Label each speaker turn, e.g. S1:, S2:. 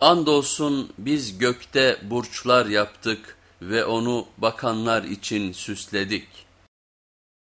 S1: Andolsun biz gökte burçlar yaptık ve onu bakanlar için süsledik.